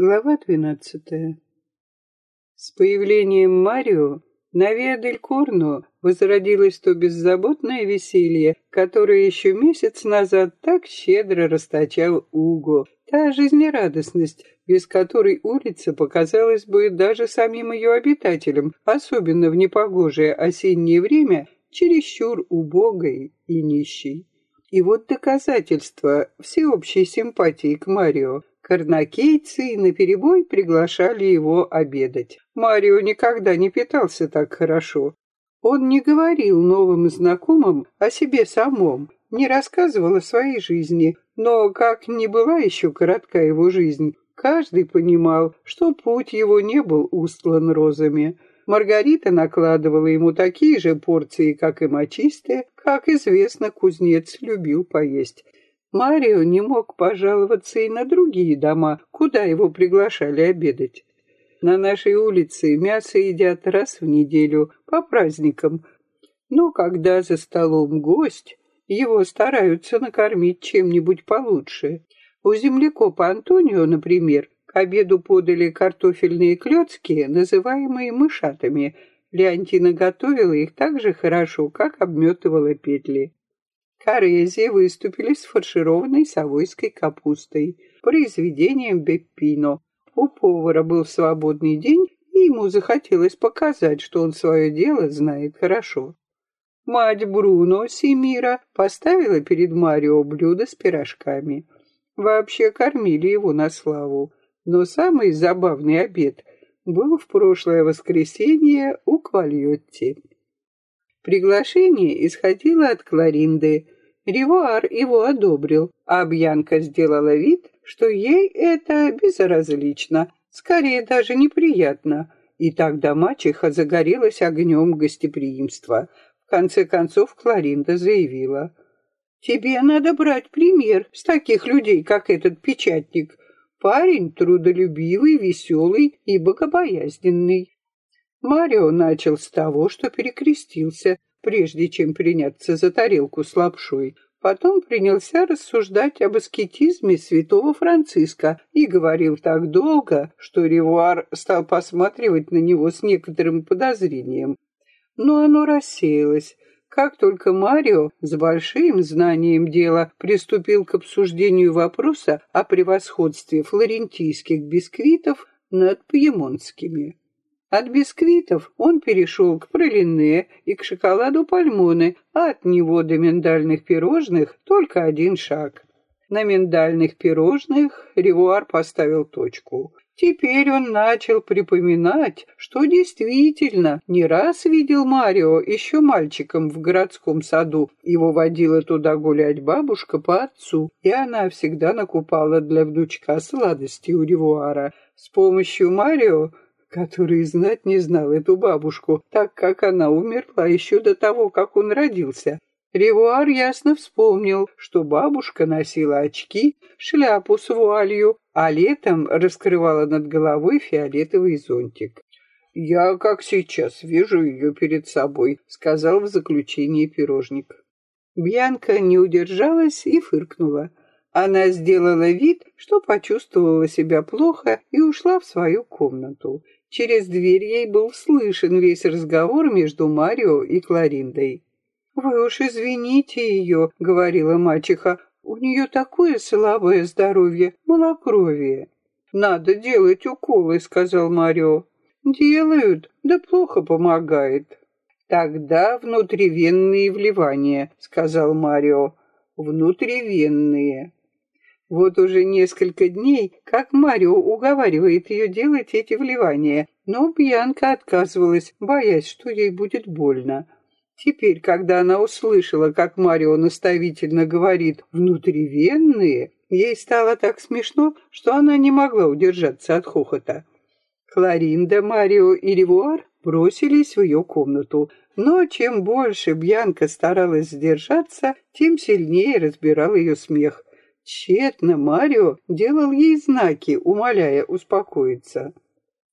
Глава двенадцатая. С появлением Марио на Виа-дель-Корно возродилось то беззаботное веселье, которое еще месяц назад так щедро расточал Уго, та жизнерадостность, без которой улица показалась бы даже самим ее обитателям, особенно в непогожее осеннее время, чересчур убогой и нищей. И вот доказательство всеобщей симпатии к Марио. Карнакейцы наперебой приглашали его обедать. Марио никогда не питался так хорошо. Он не говорил новым знакомым о себе самом, не рассказывал о своей жизни, но, как ни была еще коротка его жизнь, каждый понимал, что путь его не был устлан розами. Маргарита накладывала ему такие же порции, как и мочистые, как известно, кузнец любил поесть. Марио не мог пожаловаться и на другие дома, куда его приглашали обедать. На нашей улице мясо едят раз в неделю, по праздникам. Но когда за столом гость, его стараются накормить чем-нибудь получше. У землекопа Антонио, например, к обеду подали картофельные клетки, называемые мышатами. Леонтина готовила их так же хорошо, как обметывала петли. Корези выступили с фаршированной совойской капустой, произведением Беппино. У повара был свободный день, и ему захотелось показать, что он свое дело знает хорошо. Мать Бруно Семира поставила перед Марио блюдо с пирожками. Вообще кормили его на славу. Но самый забавный обед был в прошлое воскресенье у Квальотти. Приглашение исходило от Кларинды, Ривуар его одобрил, а Бьянка сделала вид, что ей это безразлично, скорее даже неприятно. И тогда мачеха загорелась огнем гостеприимства. В конце концов Кларинда заявила, «Тебе надо брать пример с таких людей, как этот печатник. Парень трудолюбивый, веселый и богобоязненный». Марио начал с того, что перекрестился, прежде чем приняться за тарелку с лапшой. Потом принялся рассуждать об аскетизме святого Франциска и говорил так долго, что Ревуар стал посматривать на него с некоторым подозрением. Но оно рассеялось. Как только Марио с большим знанием дела приступил к обсуждению вопроса о превосходстве флорентийских бисквитов над пьемонтскими. От бисквитов он перешел к пролине и к шоколаду пальмоны, а от него до миндальных пирожных только один шаг. На миндальных пирожных Ревуар поставил точку. Теперь он начал припоминать, что действительно не раз видел Марио еще мальчиком в городском саду. Его водила туда гулять бабушка по отцу, и она всегда накупала для внучка сладости у Ревуара. С помощью Марио который знать не знал эту бабушку, так как она умерла еще до того, как он родился. Ревуар ясно вспомнил, что бабушка носила очки, шляпу с вуалью, а летом раскрывала над головой фиолетовый зонтик. «Я, как сейчас, вижу ее перед собой», — сказал в заключении пирожник. Бьянка не удержалась и фыркнула. Она сделала вид, что почувствовала себя плохо и ушла в свою комнату. Через дверь ей был слышен весь разговор между Марио и Клариндой. «Вы уж извините ее», — говорила мачеха, — «у нее такое слабое здоровье, малокровие». «Надо делать уколы», — сказал Марио. «Делают, да плохо помогает». «Тогда внутривенные вливания», — сказал Марио. «Внутривенные». Вот уже несколько дней, как Марио уговаривает ее делать эти вливания, но Бьянка отказывалась, боясь, что ей будет больно. Теперь, когда она услышала, как Марио наставительно говорит «внутривенные», ей стало так смешно, что она не могла удержаться от хохота. Кларинда, Марио и Ревуар бросились в ее комнату, но чем больше Бьянка старалась сдержаться, тем сильнее разбирал ее смех. Тщетно Марио делал ей знаки, умоляя успокоиться.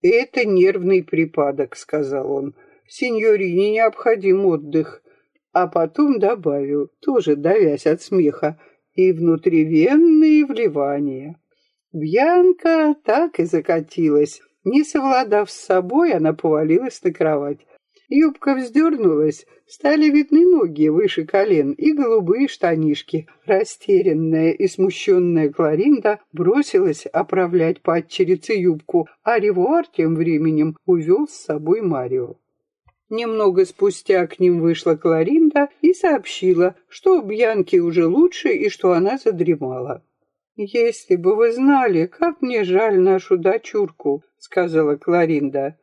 «Это нервный припадок», — сказал он. «Синьорине необходим отдых». А потом добавил, тоже давясь от смеха, и внутривенные вливания. Бьянка так и закатилась. Не совладав с собой, она повалилась на кровать. Юбка вздернулась, стали видны ноги выше колен и голубые штанишки. Растерянная и смущенная Кларинда бросилась оправлять падчерице юбку, а Ревуар тем временем увел с собой Марио. Немного спустя к ним вышла Кларинда и сообщила, что Бьянки уже лучше и что она задремала. «Если бы вы знали, как мне жаль нашу дочурку», — сказала Кларинда.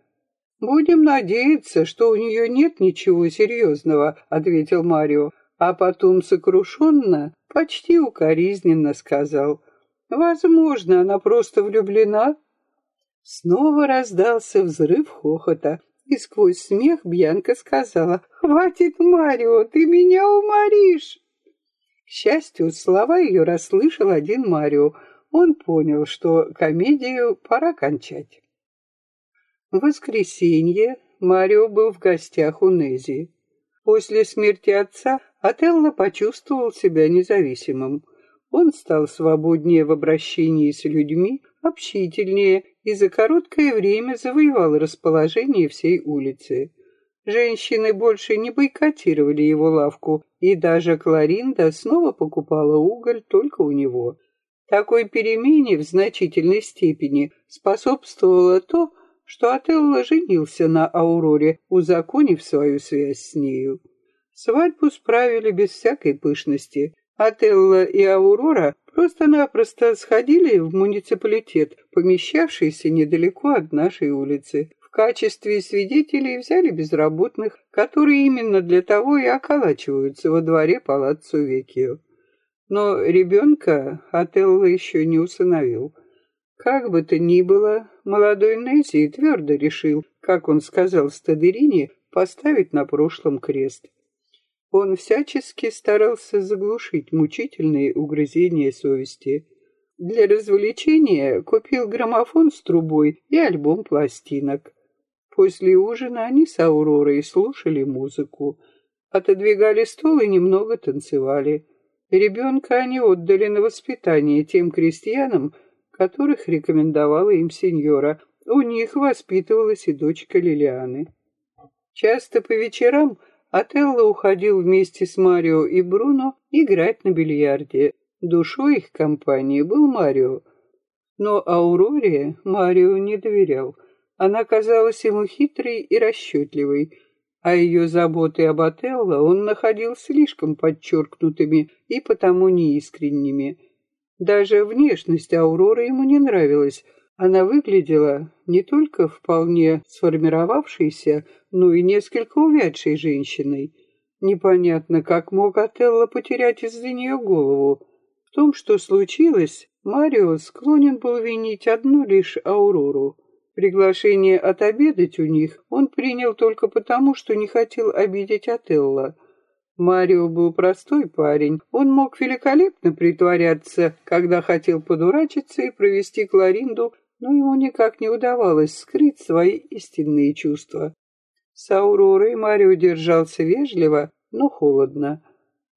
«Будем надеяться, что у нее нет ничего серьезного», — ответил Марио, а потом сокрушенно, почти укоризненно сказал. «Возможно, она просто влюблена». Снова раздался взрыв хохота, и сквозь смех Бьянка сказала, «Хватит, Марио, ты меня уморишь!» К счастью, слова ее расслышал один Марио. Он понял, что комедию пора кончать. В воскресенье Марио был в гостях у Нези. После смерти отца Отелло почувствовал себя независимым. Он стал свободнее в обращении с людьми, общительнее и за короткое время завоевал расположение всей улицы. Женщины больше не бойкотировали его лавку, и даже Кларинда снова покупала уголь только у него. Такой перемене в значительной степени способствовало то, что Отелло женился на Ауроре, узаконив свою связь с нею. Свадьбу справили без всякой пышности. Отелло и Аурора просто-напросто сходили в муниципалитет, помещавшийся недалеко от нашей улицы. В качестве свидетелей взяли безработных, которые именно для того и околачиваются во дворе палаццо Векио. Но ребенка Отелло еще не усыновил. Как бы то ни было, молодой Несси твердо решил, как он сказал Стадерине, поставить на прошлом крест. Он всячески старался заглушить мучительные угрызения совести. Для развлечения купил граммофон с трубой и альбом пластинок. После ужина они с Ауророй слушали музыку, отодвигали стол и немного танцевали. Ребенка они отдали на воспитание тем крестьянам, которых рекомендовала им сеньора. У них воспитывалась и дочка Лилианы. Часто по вечерам Отелло уходил вместе с Марио и Бруно играть на бильярде. Душой их компании был Марио. Но Ауроре Марио не доверял. Она казалась ему хитрой и расчетливой, а ее заботы об Отелло он находил слишком подчеркнутыми и потому неискренними. Даже внешность Ауроры ему не нравилась. Она выглядела не только вполне сформировавшейся, но и несколько увядшей женщиной. Непонятно, как мог Отелло потерять из-за нее голову. В том, что случилось, Марио склонен был винить одну лишь Аурору. Приглашение отобедать у них он принял только потому, что не хотел обидеть Отелло. Марио был простой парень. Он мог великолепно притворяться, когда хотел подурачиться и провести Кларинду, но ему никак не удавалось скрыть свои истинные чувства. С Ауророй Марио держался вежливо, но холодно.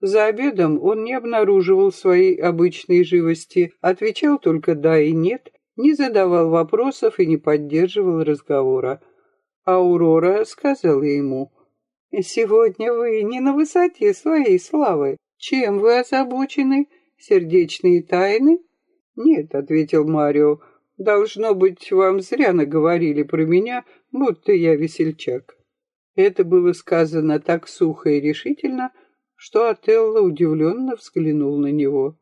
За обедом он не обнаруживал своей обычной живости, отвечал только «да» и «нет», не задавал вопросов и не поддерживал разговора. Аурора сказала ему — Сегодня вы не на высоте своей славы. Чем вы озабочены? Сердечные тайны? Нет, ответил Марио. Должно быть, вам зря наговорили про меня, будто я весельчак. Это было сказано так сухо и решительно, что Отелло удивленно взглянул на него.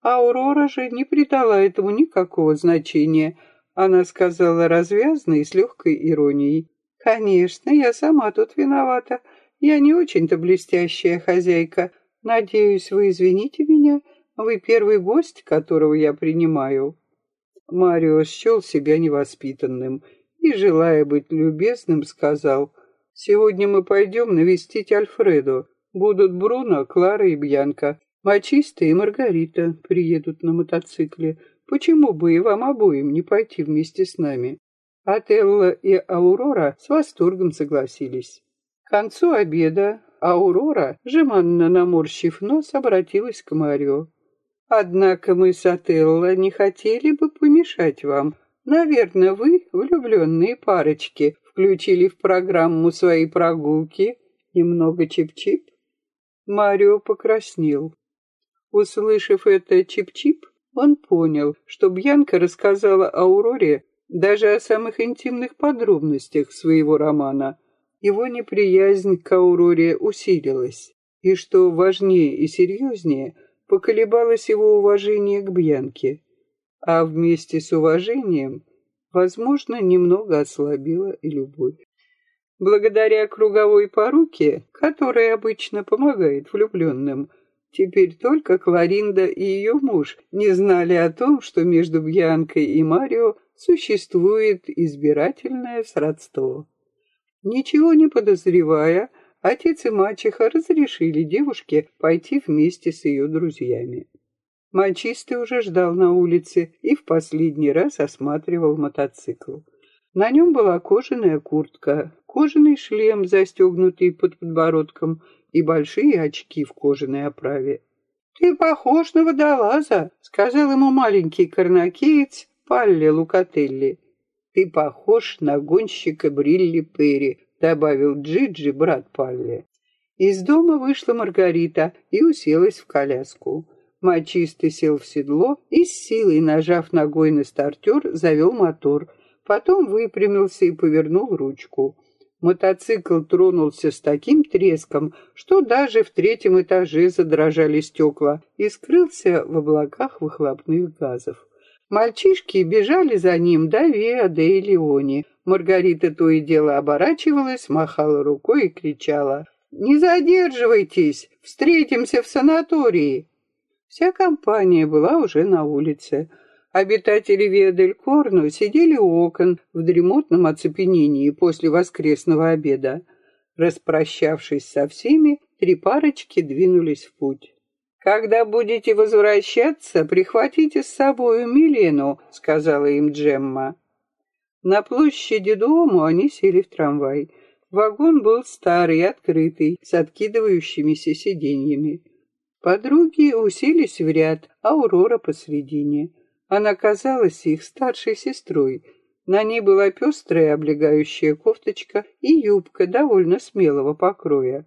Аурора же не придала этому никакого значения. Она сказала развязно и с легкой иронией. Конечно, я сама тут виновата. Я не очень-то блестящая хозяйка. Надеюсь, вы извините меня. Вы первый гость, которого я принимаю. Марио счел себя невоспитанным и, желая быть любезным, сказал, «Сегодня мы пойдем навестить Альфредо. Будут Бруно, Клара и Бьянка. Мачиста и Маргарита приедут на мотоцикле. Почему бы и вам обоим не пойти вместе с нами?» Отелло и Аурора с восторгом согласились. К концу обеда Аурора, жеманно наморщив нос, обратилась к Марио. Однако мы с Отелло не хотели бы помешать вам. Наверное, вы, влюбленные парочки, включили в программу свои прогулки немного чип-чип. Марио покраснел. Услышав это чип-чип, он понял, что Бьянка рассказала Ауроре даже о самых интимных подробностях своего романа. Его неприязнь к Ауроре усилилась, и, что важнее и серьезнее, поколебалось его уважение к Бьянке, а вместе с уважением, возможно, немного ослабила и любовь. Благодаря круговой поруке, которая обычно помогает влюбленным, Теперь только Кларинда и ее муж не знали о том, что между Бьянкой и Марио существует избирательное сродство. Ничего не подозревая, отец и мачеха разрешили девушке пойти вместе с ее друзьями. Мачистый уже ждал на улице и в последний раз осматривал мотоцикл. На нем была кожаная куртка, кожаный шлем, застегнутый под подбородком, и большие очки в кожаной оправе. «Ты похож на водолаза», — сказал ему маленький корнакеец Палли Лукателли. «Ты похож на гонщика Брилли Перри», — добавил Джиджи, брат Палли. Из дома вышла Маргарита и уселась в коляску. Мачистый сел в седло и с силой, нажав ногой на стартер, завел мотор. Потом выпрямился и повернул ручку. Мотоцикл тронулся с таким треском, что даже в третьем этаже задрожали стекла и скрылся в облаках выхлопных газов. Мальчишки бежали за ним до Виа де Леони. Маргарита то и дело оборачивалась, махала рукой и кричала «Не задерживайтесь! Встретимся в санатории!» Вся компания была уже на улице. Обитатели Виадель-Корну сидели у окон в дремотном оцепенении после воскресного обеда. Распрощавшись со всеми, три парочки двинулись в путь. «Когда будете возвращаться, прихватите с собой Милену», — сказала им Джемма. На площади дому они сели в трамвай. Вагон был старый, открытый, с откидывающимися сиденьями. Подруги уселись в ряд, а Аурора посредине. Она казалась их старшей сестрой. На ней была пестрая облегающая кофточка и юбка довольно смелого покроя.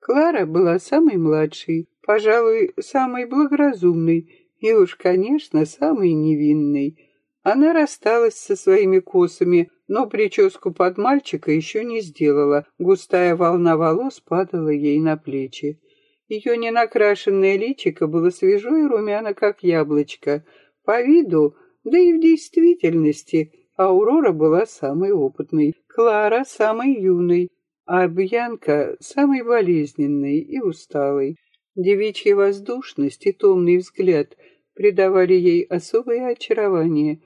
Клара была самой младшей, пожалуй, самой благоразумной и уж, конечно, самой невинной. Она рассталась со своими косами, но прическу под мальчика еще не сделала, густая волна волос падала ей на плечи. Ее ненакрашенное личико было свежо и румяно, как яблочко — по виду, да и в действительности, Аурора была самой опытной, Клара самой юной, а Бьянка самой болезненной и усталой. Девичья воздушность и томный взгляд придавали ей особое очарование,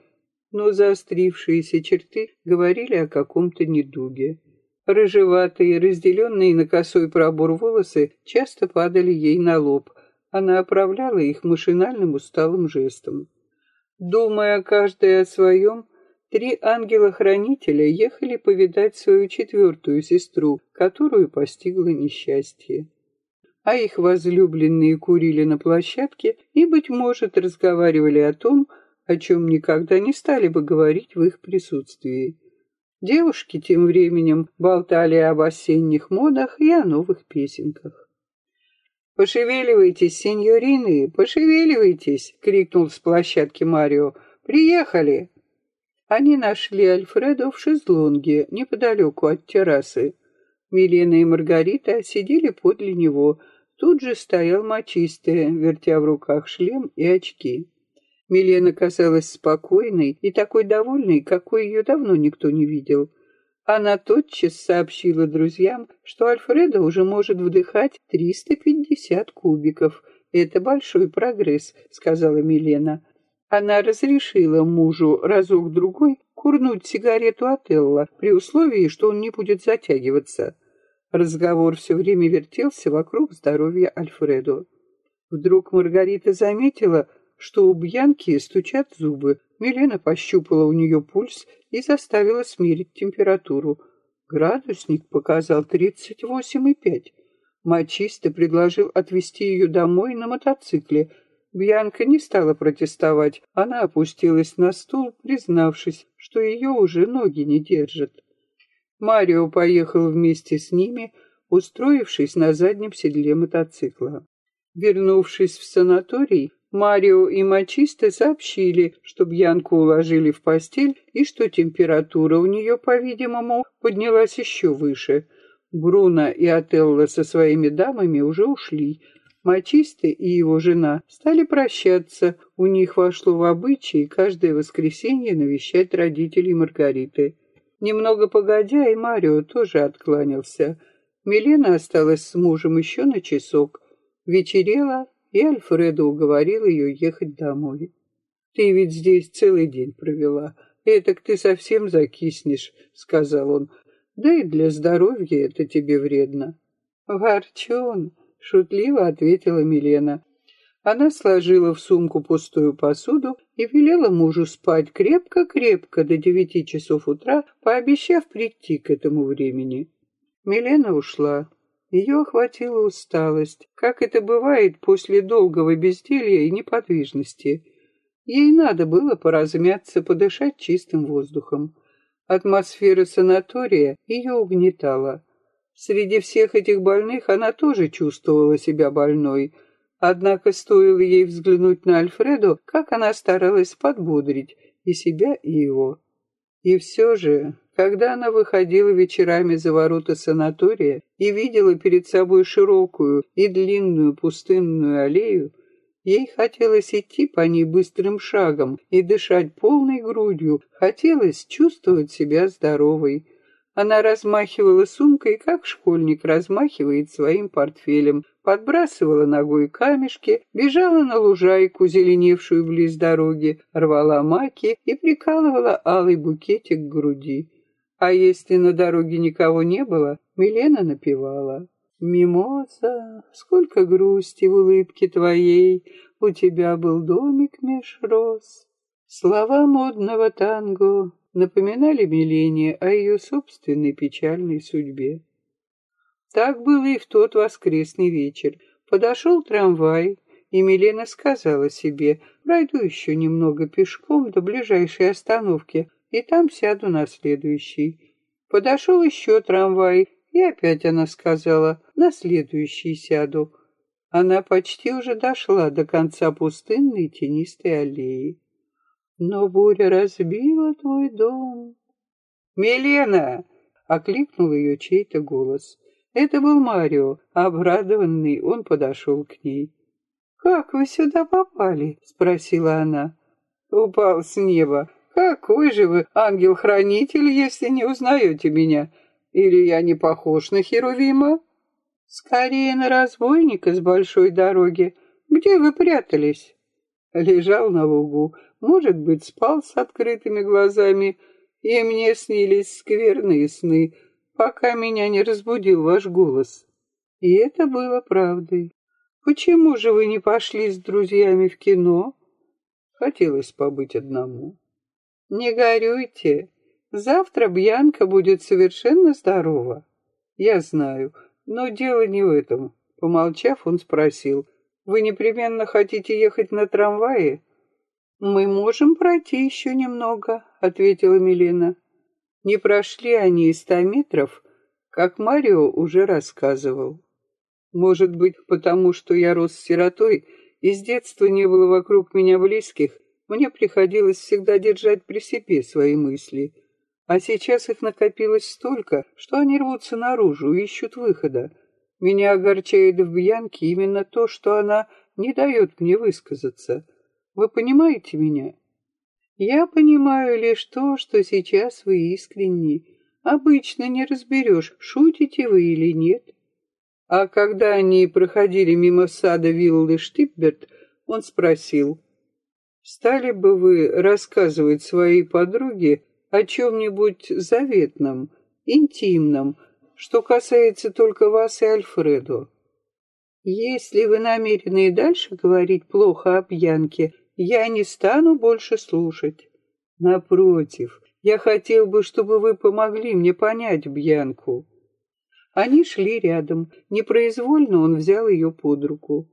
но заострившиеся черты говорили о каком-то недуге. Рыжеватые, разделенные на косой пробор волосы часто падали ей на лоб. Она оправляла их машинальным усталым жестом. Думая каждый о своем, три ангела-хранителя ехали повидать свою четвертую сестру, которую постигло несчастье. А их возлюбленные курили на площадке и, быть может, разговаривали о том, о чем никогда не стали бы говорить в их присутствии. Девушки тем временем болтали об осенних модах и о новых песенках. «Пошевеливайтесь, сеньорины, пошевеливайтесь!» — крикнул с площадки Марио. «Приехали!» Они нашли Альфредо в шезлонге, неподалеку от террасы. Милена и Маргарита сидели подле него. Тут же стоял мочистая, вертя в руках шлем и очки. Милена казалась спокойной и такой довольной, какой ее давно никто не видел. Она тотчас сообщила друзьям, что Альфредо уже может вдыхать 350 кубиков. Это большой прогресс, сказала Милена. Она разрешила мужу разок-другой курнуть сигарету от Элла, при условии, что он не будет затягиваться. Разговор все время вертелся вокруг здоровья Альфредо. Вдруг Маргарита заметила, что у Бьянки стучат зубы. Милена пощупала у нее пульс и заставила смерить температуру. Градусник показал 38,5. Мачисто предложил отвезти ее домой на мотоцикле, Бьянка не стала протестовать. Она опустилась на стул, признавшись, что ее уже ноги не держат. Марио поехал вместе с ними, устроившись на заднем седле мотоцикла. Вернувшись в санаторий, Марио и Мачисте сообщили, что Бьянку уложили в постель и что температура у нее, по-видимому, поднялась еще выше. Бруно и Отелло со своими дамами уже ушли. Мачисте и его жена стали прощаться. У них вошло в обычай каждое воскресенье навещать родителей Маргариты. Немного погодя, и Марио тоже откланялся. Милена осталась с мужем еще на часок. Вечерело, и Альфредо уговорил ее ехать домой. «Ты ведь здесь целый день провела. Этак ты совсем закиснешь», — сказал он. «Да и для здоровья это тебе вредно». «Ворчун», — шутливо ответила Милена. Она сложила в сумку пустую посуду и велела мужу спать крепко-крепко до девяти часов утра, пообещав прийти к этому времени. Милена ушла. Ее охватила усталость, как это бывает после долгого безделья и неподвижности. Ей надо было поразмяться, подышать чистым воздухом. Атмосфера санатория ее угнетала. Среди всех этих больных она тоже чувствовала себя больной. Однако стоило ей взглянуть на Альфреду, как она старалась подбодрить и себя, и его. И все же когда она выходила вечерами за ворота санатория и видела перед собой широкую и длинную пустынную аллею, ей хотелось идти по ней быстрым шагом и дышать полной грудью, хотелось чувствовать себя здоровой. Она размахивала сумкой, как школьник размахивает своим портфелем, подбрасывала ногой камешки, бежала на лужайку, зеленевшую близ дороги, рвала маки и прикалывала алый букетик к груди. А если на дороге никого не было, Милена напевала. «Мимоза, сколько грусти в улыбке твоей, У тебя был домик меж роз». Слова модного танго напоминали Милене о ее собственной печальной судьбе. Так было и в тот воскресный вечер. Подошел трамвай, и Милена сказала себе, пройду еще немного пешком до ближайшей остановки, и там сяду на следующий. Подошел еще трамвай, и опять она сказала, на следующий сяду. Она почти уже дошла до конца пустынной тенистой аллеи. Но буря разбила твой дом. «Милена!» — окликнул ее чей-то голос. Это был Марио. Обрадованный, он подошел к ней. «Как вы сюда попали?» — спросила она. «Упал с неба. Какой же вы ангел-хранитель, если не узнаете меня? Или я не похож на Херувима? Скорее на разбойника с большой дороги. Где вы прятались? Лежал на лугу, может быть, спал с открытыми глазами, и мне снились скверные сны, пока меня не разбудил ваш голос. И это было правдой. Почему же вы не пошли с друзьями в кино? Хотелось побыть одному. Не горюйте. Завтра Бьянка будет совершенно здорова. Я знаю, но дело не в этом. Помолчав, он спросил, вы непременно хотите ехать на трамвае? Мы можем пройти еще немного, ответила Милена. Не прошли они и ста метров, как Марио уже рассказывал. Может быть, потому что я рос сиротой, и с детства не было вокруг меня близких, мне приходилось всегда держать при себе свои мысли, а сейчас их накопилось столько, что они рвутся наружу и ищут выхода. Меня огорчает в Бьянке именно то, что она не дает мне высказаться. Вы понимаете меня? Я понимаю лишь то, что сейчас вы искренни. Обычно не разберешь, шутите вы или нет. А когда они проходили мимо сада виллы Штипберт, он спросил, Стали бы вы рассказывать своей подруге о чем-нибудь заветном, интимном, что касается только вас и Альфредо? Если вы намерены и дальше говорить плохо о пьянке, я не стану больше слушать. Напротив, я хотел бы, чтобы вы помогли мне понять Бьянку. Они шли рядом. Непроизвольно он взял ее под руку.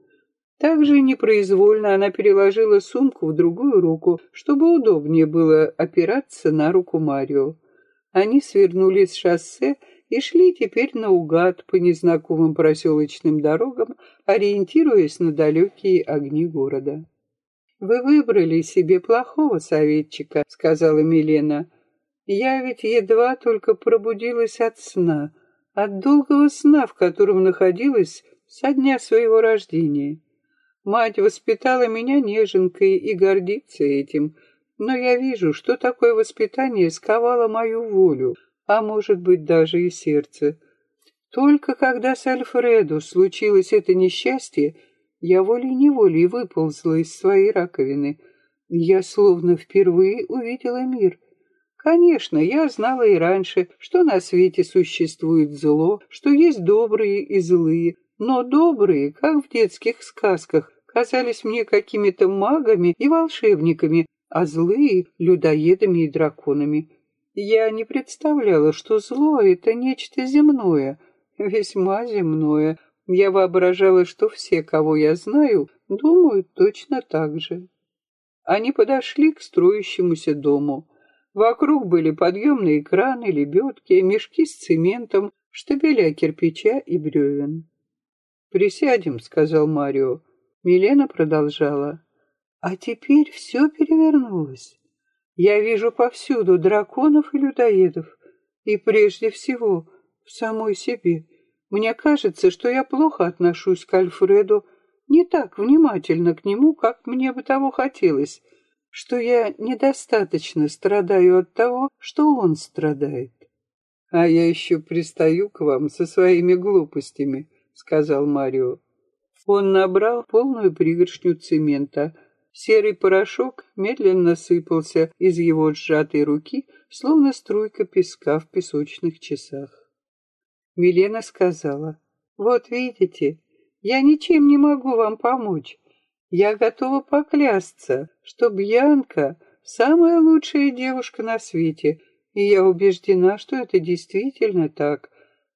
Также непроизвольно она переложила сумку в другую руку, чтобы удобнее было опираться на руку Марио. Они свернули с шоссе и шли теперь наугад по незнакомым проселочным дорогам, ориентируясь на далекие огни города. «Вы выбрали себе плохого советчика», — сказала Милена. «Я ведь едва только пробудилась от сна, от долгого сна, в котором находилась со дня своего рождения. Мать воспитала меня неженкой и гордится этим, но я вижу, что такое воспитание сковало мою волю, а может быть даже и сердце. Только когда с Альфредо случилось это несчастье, я волей-неволей выползла из своей раковины. Я словно впервые увидела мир. Конечно, я знала и раньше, что на свете существует зло, что есть добрые и злые, но добрые, как в детских сказках, казались мне какими-то магами и волшебниками, а злые — людоедами и драконами. Я не представляла, что зло — это нечто земное, весьма земное. Я воображала, что все, кого я знаю, думают точно так же. Они подошли к строящемуся дому. Вокруг были подъемные краны, лебедки, мешки с цементом, штабеля кирпича и бревен. «Присядем», — сказал Марио. Милена продолжала. «А теперь все перевернулось. Я вижу повсюду драконов и людоедов, и прежде всего в самой себе. Мне кажется, что я плохо отношусь к Альфреду, не так внимательно к нему, как мне бы того хотелось, что я недостаточно страдаю от того, что он страдает. А я еще пристаю к вам со своими глупостями, — сказал Марио. Он набрал полную пригоршню цемента. Серый порошок медленно сыпался из его сжатой руки, словно струйка песка в песочных часах. Милена сказала, «Вот видите, я ничем не могу вам помочь. Я готова поклясться, что Бьянка — самая лучшая девушка на свете, и я убеждена, что это действительно так.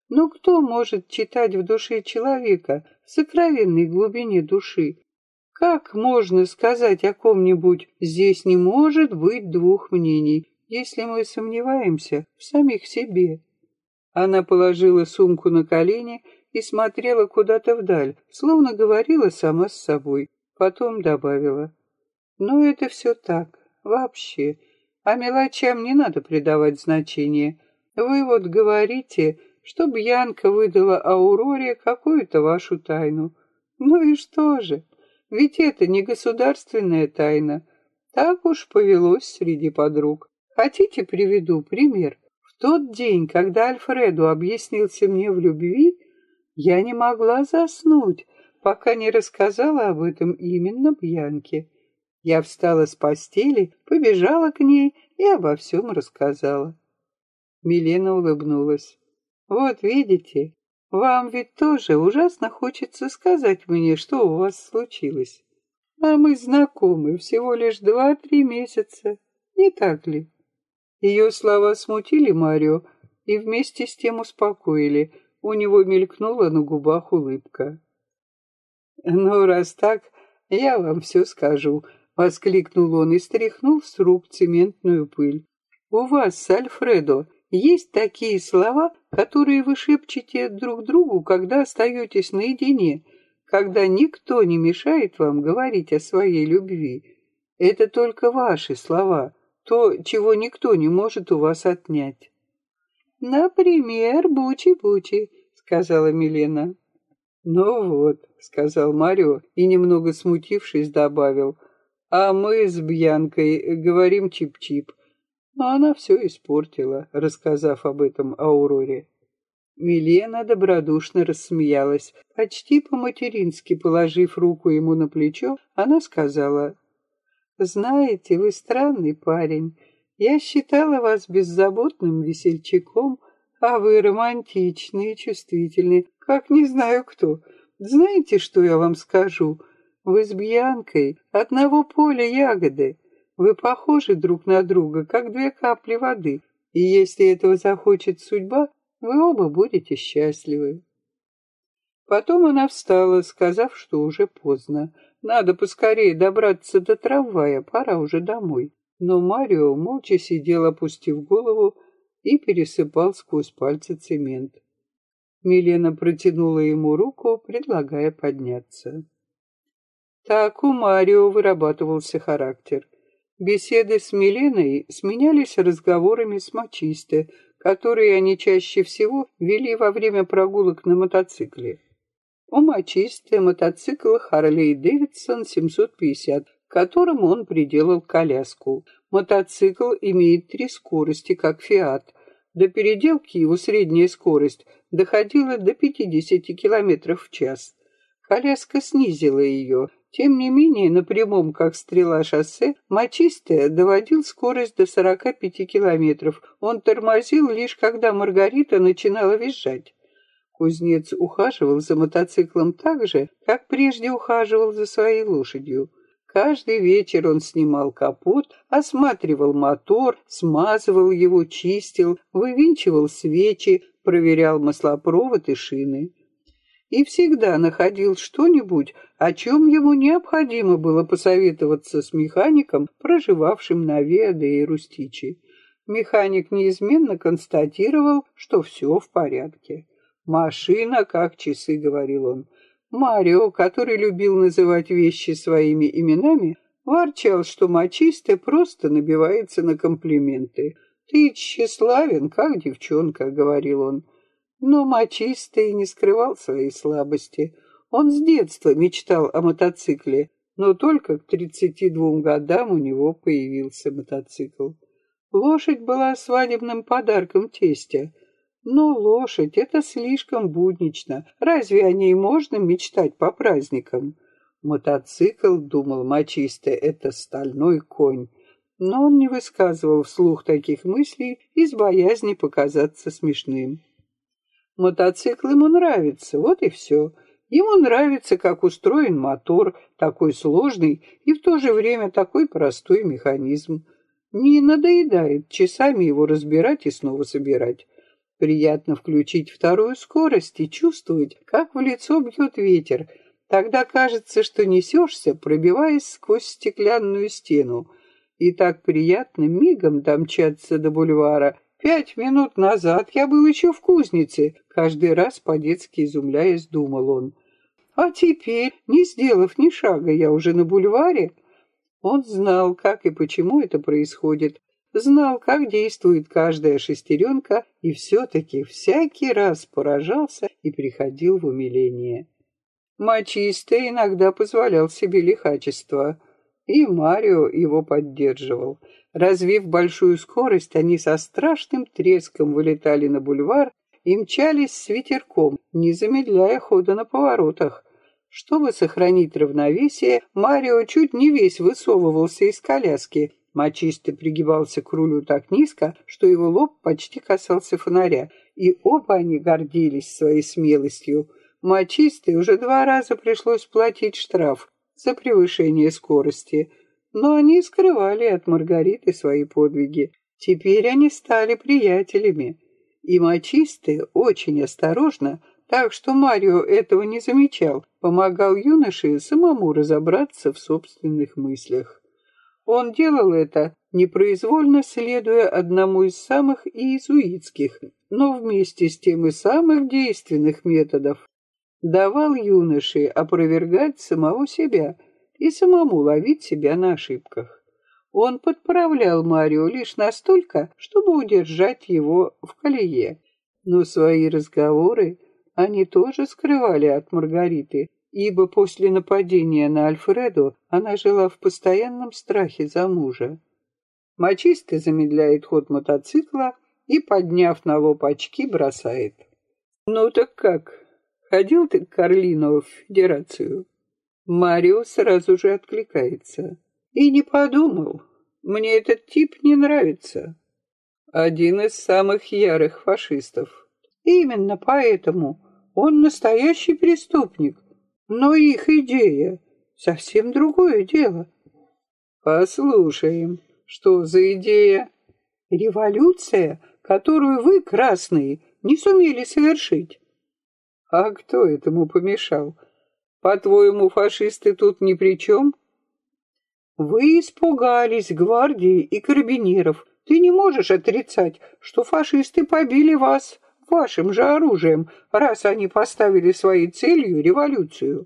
Но кто может читать в душе человека, в сокровенной глубине души? Как можно сказать о ком-нибудь «здесь не может быть двух мнений», если мы сомневаемся в самих себе? Она положила сумку на колени и смотрела куда-то вдаль, словно говорила сама с собой. Потом добавила. «Ну, это все так, вообще. А мелочам не надо придавать значения. Вы вот говорите, чтобы Янка выдала Ауроре какую-то вашу тайну. Ну и что же? Ведь это не государственная тайна. Так уж повелось среди подруг. Хотите, приведу пример? В тот день, когда Альфреду объяснился мне в любви, я не могла заснуть, пока не рассказала об этом именно Бьянке. Я встала с постели, побежала к ней и обо всем рассказала. Милена улыбнулась. Вот видите, вам ведь тоже ужасно хочется сказать мне, что у вас случилось. А мы знакомы всего лишь два-три месяца, не так ли? Ее слова смутили Марио и вместе с тем успокоили. У него мелькнула на губах улыбка. «Ну, раз так, я вам все скажу», — воскликнул он и стряхнул с рук цементную пыль. «У вас с Альфредо есть такие слова, которые вы шепчете друг другу, когда остаетесь наедине, когда никто не мешает вам говорить о своей любви. Это только ваши слова, то, чего никто не может у вас отнять. «Например, Бучи-Бучи», — сказала Милена. «Ну вот», — сказал Марио и, немного смутившись, добавил, «а мы с Бьянкой говорим чип-чип, но она все испортила, рассказав об этом Ауроре. Милена добродушно рассмеялась. Почти по-матерински положив руку ему на плечо, она сказала, «Знаете, вы странный парень. Я считала вас беззаботным весельчаком, а вы романтичный и чувствительный, как не знаю кто. Знаете, что я вам скажу? Вы с Бьянкой одного поля ягоды. Вы похожи друг на друга, как две капли воды, и если этого захочет судьба, вы оба будете счастливы. Потом она встала, сказав, что уже поздно. Надо поскорее добраться до трамвая, пора уже домой. Но Марио молча сидел, опустив голову, и пересыпал сквозь пальцы цемент. Милена протянула ему руку, предлагая подняться. Так у Марио вырабатывался характер. Беседы с Миленой сменялись разговорами с Мачисте, которые они чаще всего вели во время прогулок на мотоцикле. У Мачисте мотоцикл Харлей Дэвидсон 750, к которому он приделал коляску. Мотоцикл имеет три скорости, как Фиат. До переделки его средняя скорость доходила до 50 км в час. Коляска снизила ее. Тем не менее, на прямом, как стрела шоссе, Мачистая доводил скорость до 45 километров. Он тормозил лишь когда Маргарита начинала визжать. Кузнец ухаживал за мотоциклом так же, как прежде ухаживал за своей лошадью. Каждый вечер он снимал капот, осматривал мотор, смазывал его, чистил, вывинчивал свечи, проверял маслопровод и шины. И всегда находил что-нибудь, о чем ему необходимо было посоветоваться с механиком, проживавшим на Виаде и Рустичи. Механик неизменно констатировал, что все в порядке. «Машина, как часы», — говорил он. Марио, который любил называть вещи своими именами, ворчал, что мачисте просто набивается на комплименты. «Ты тщеславен, как девчонка», — говорил он. Но мачисте и не скрывал своей слабости. Он с детства мечтал о мотоцикле, но только к 32 годам у него появился мотоцикл. Лошадь была свадебным подарком тестя — но лошадь — это слишком буднично. Разве о ней можно мечтать по праздникам? Мотоцикл, думал мачисте, это стальной конь. Но он не высказывал вслух таких мыслей из боязни показаться смешным. Мотоцикл ему нравится, вот и все. Ему нравится, как устроен мотор, такой сложный и в то же время такой простой механизм. Не надоедает часами его разбирать и снова собирать. Приятно включить вторую скорость и чувствовать, как в лицо бьет ветер. Тогда кажется, что несешься, пробиваясь сквозь стеклянную стену. И так приятно мигом домчаться до бульвара. Пять минут назад я был еще в кузнице, каждый раз по-детски изумляясь, думал он. А теперь, не сделав ни шага, я уже на бульваре. Он знал, как и почему это происходит, знал, как действует каждая шестеренка, и все-таки всякий раз поражался и приходил в умиление. Мачисто иногда позволял себе лихачество, и Марио его поддерживал. Развив большую скорость, они со страшным треском вылетали на бульвар и мчались с ветерком, не замедляя хода на поворотах. Чтобы сохранить равновесие, Марио чуть не весь высовывался из коляски, Мачисто пригибался к рулю так низко, что его лоб почти касался фонаря, и оба они гордились своей смелостью. Мачисте уже два раза пришлось платить штраф за превышение скорости, но они скрывали от Маргариты свои подвиги. Теперь они стали приятелями. И Мачисте очень осторожно, так что Марио этого не замечал, помогал юноше самому разобраться в собственных мыслях. Он делал это, непроизвольно следуя одному из самых иезуитских, но вместе с тем и самых действенных методов. Давал юноше опровергать самого себя и самому ловить себя на ошибках. Он подправлял Марио лишь настолько, чтобы удержать его в колее. Но свои разговоры они тоже скрывали от Маргариты, ибо после нападения на Альфреду она жила в постоянном страхе за мужа. Мачисто замедляет ход мотоцикла и, подняв на лоб очки, бросает. «Ну так как? Ходил ты к Карлину в федерацию?» Марио сразу же откликается. «И не подумал. Мне этот тип не нравится. Один из самых ярых фашистов. Именно поэтому он настоящий преступник, но их идея — совсем другое дело. Послушаем, что за идея? Революция, которую вы, красные, не сумели совершить. А кто этому помешал? По-твоему, фашисты тут ни при чем? Вы испугались гвардии и карабинеров. Ты не можешь отрицать, что фашисты побили вас вашим же оружием, раз они поставили своей целью революцию.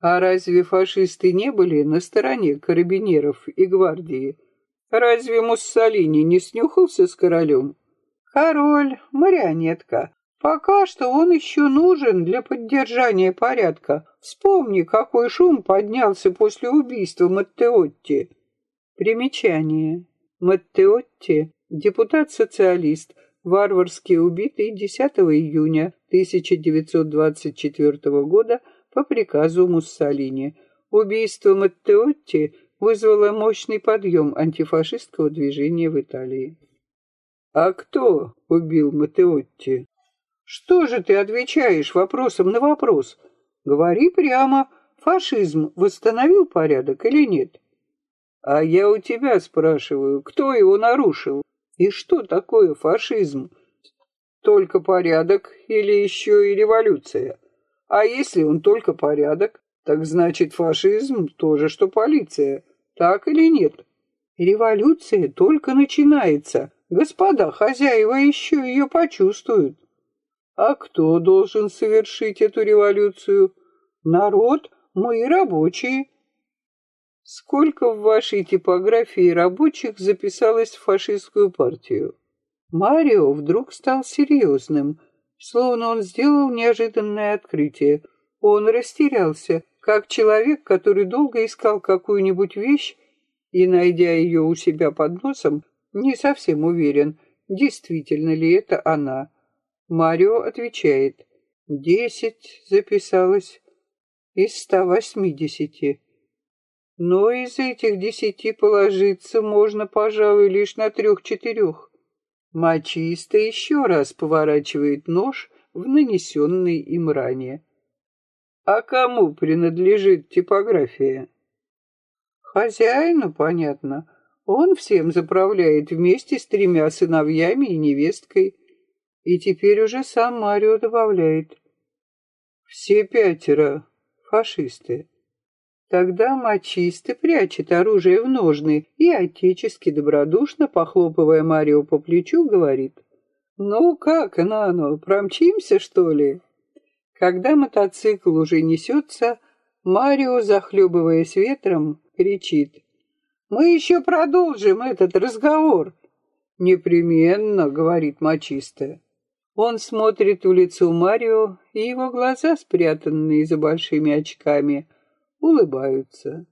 А разве фашисты не были на стороне карабинеров и гвардии? Разве Муссолини не снюхался с королем? Король — марионетка. Пока что он еще нужен для поддержания порядка. Вспомни, какой шум поднялся после убийства Маттеотти. Примечание. Маттеотти — депутат-социалист, варварски убитый 10 июня 1924 года по приказу Муссолини. Убийство Маттеотти вызвало мощный подъем антифашистского движения в Италии. «А кто убил Маттеотти?» «Что же ты отвечаешь вопросом на вопрос? Говори прямо, фашизм восстановил порядок или нет?» А я у тебя спрашиваю, кто его нарушил? И что такое фашизм? Только порядок или еще и революция? А если он только порядок, так значит фашизм тоже, что полиция. Так или нет? Революция только начинается. Господа хозяева еще ее почувствуют. А кто должен совершить эту революцию? Народ, мы рабочие. Сколько в вашей типографии рабочих записалось в фашистскую партию? Марио вдруг стал серьезным, словно он сделал неожиданное открытие. Он растерялся, как человек, который долго искал какую-нибудь вещь и, найдя ее у себя под носом, не совсем уверен, действительно ли это она. Марио отвечает, «Десять записалось из ста восьмидесяти». Но из этих десяти положиться можно, пожалуй, лишь на трех-четырех. Мачисто еще раз поворачивает нож в нанесенный им ранее. А кому принадлежит типография? Хозяину, понятно. Он всем заправляет вместе с тремя сыновьями и невесткой. И теперь уже сам Марио добавляет. Все пятеро фашисты. Тогда мачисты прячет оружие в ножны и, отечески добродушно, похлопывая Марио по плечу, говорит. «Ну как, Нано, промчимся, что ли?» Когда мотоцикл уже несется, Марио, захлебываясь ветром, кричит. «Мы еще продолжим этот разговор!» «Непременно», — говорит мачисто. Он смотрит в лицо Марио, и его глаза, спрятанные за большими очками, — улыбаются.